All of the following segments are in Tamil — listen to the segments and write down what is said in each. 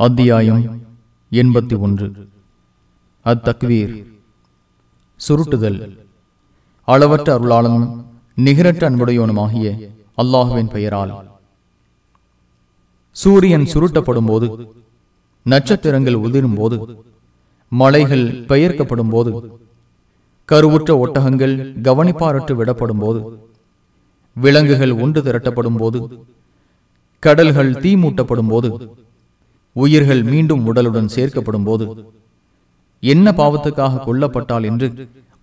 அத்தியாயம் எண்பத்தி ஒன்று. அத்தக்வீர். சுருட்டுதல். அளவற்ற அருளாளனும் நிகரற்ற அன்புடையவனுமாகிய அல்லாஹுவின் பெயரால். சூரியன் சுருட்டப்படும் போது நட்சத்திரங்கள் உதிரும் போது மலைகள் பெயர்க்கப்படும் போது கருவுற்ற ஒட்டகங்கள் கவனிப்பாரற்று விடப்படும் போது விலங்குகள் ஒன்று திரட்டப்படும் போது கடல்கள் தீ மூட்டப்படும் போது உயிர்கள் மீண்டும் உடலுடன் சேர்க்கப்படும் போது என்ன பாவத்துக்காக கொல்லப்பட்டால் என்று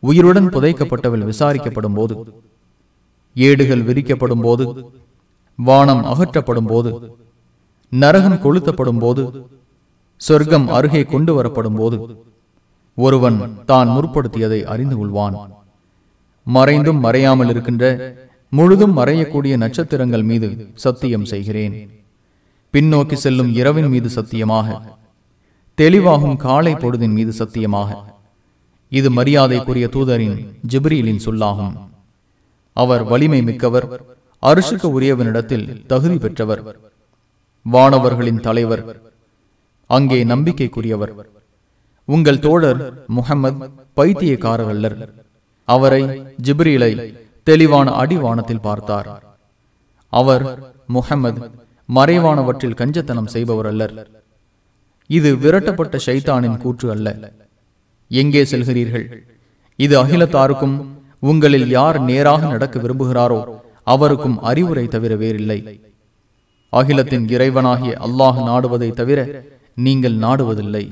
உயிருடன் புதைக்கப்பட்டவள் விசாரிக்கப்படும் போது ஏடுகள் விரிக்கப்படும் போது வானம் அகற்றப்படும் போது நரகம் கொளுத்தப்படும் போது சொர்க்கம் அருகே கொண்டு வரப்படும் போது ஒருவன் தான் முற்படுத்தியதை அறிந்து கொள்வான். மறைந்தும் மறையாமல் இருக்கின்ற முழுதும் மறையக்கூடிய நட்சத்திரங்கள் மீது சத்தியம் செய்கிறேன். பின்னோக்கி செல்லும் இரவின் மீது சத்தியமாக. தெளிவாகும் காலை பொழுதின் மீது சத்தியமாக. இது மரியாதைக்குரிய தூதரின் ஜிப்ரீலின் சொல்லாகும். அவர் வலிமை மிக்கவர் அரிசுக்கு உரியவனிடத்தில் தகுதி பெற்றவர். வானவர்களின் தலைவர் அங்கே நம்பிக்கைக்குரியவர். உங்கள் தோழர் முகமது பைத்தியக்காரர் அல்லர் அவரை ஜிப்ரீலை தெளிவான அடிவானத்தில் பார்த்தார். அவர் முகமது மறைவானவற்றில் கஞ்சத்தனம் செய்பவர் அல்லர். இது விரட்டப்பட்ட ஷைத்தானின் கூற்று அல்ல. எங்கே செல்கிறீர்கள்? இது அகிலத்தாருக்கும் உங்களில் யார் நேராக நடக்க விரும்புகிறாரோ அவருக்கும் அறிவுரை தவிர வேறில்லை. அகிலத்தின் இறைவனாகிய அல்லாஹ் நாடுவதை தவிர நீங்கள் நாடுவதில்லை.